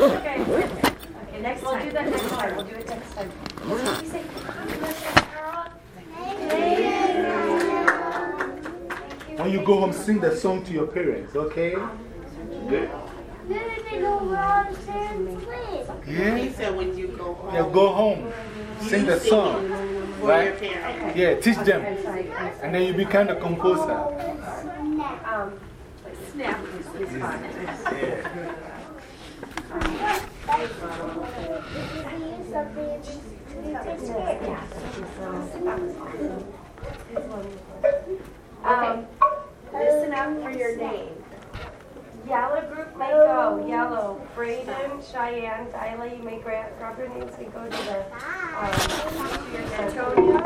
okay. Okay, next We'll do that next time. We'll do it next time. When you go home, sing the song to your parents, okay? Good. Yeah? He said when you go home. Yeah, go home. Sing the song. For Right? your. Yeah, teach them. And then you become the composer. Um, snap is fine. Yeah. Um, listen for your name. Yellow group may go. Yellow. Braden, Cheyenne, Dyla, you may grab, grab your names and go to the, um, Antonio.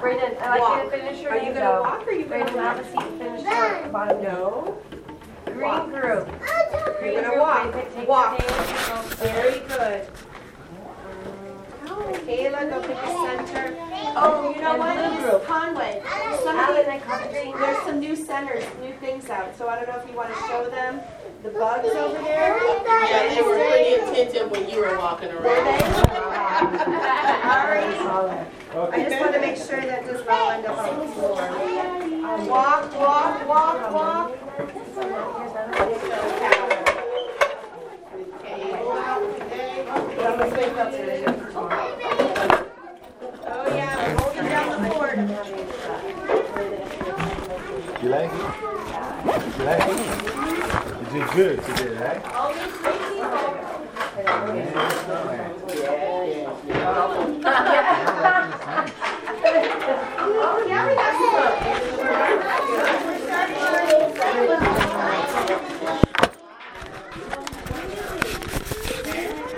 Braden, I'd like you to finish your Are you name gonna walk or are you gonna Braden, have a seat and finish your bottom. No. Green group. Green You're gonna walk. may take your Walk. names and. Very good. Kayla, go pick the center. You know And what? blue Miss group. Conway. Somebody, I caught green. there's some new centers, new things out. So I don't know if you want to show them the bugs over there. Yeah, they were pretty attentive when you were walking Were around. they? Alright. I just want to make sure that does not end up on the floor. Walk, walk, walk, walk. Oh yeah, hold it down the board. You like it? You like it? You did good today, right? People.